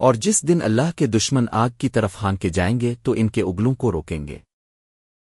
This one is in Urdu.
اور جس دن اللہ کے دشمن آگ کی طرف ہان کے جائیں گے تو ان کے اگلوں کو روکیں گے۔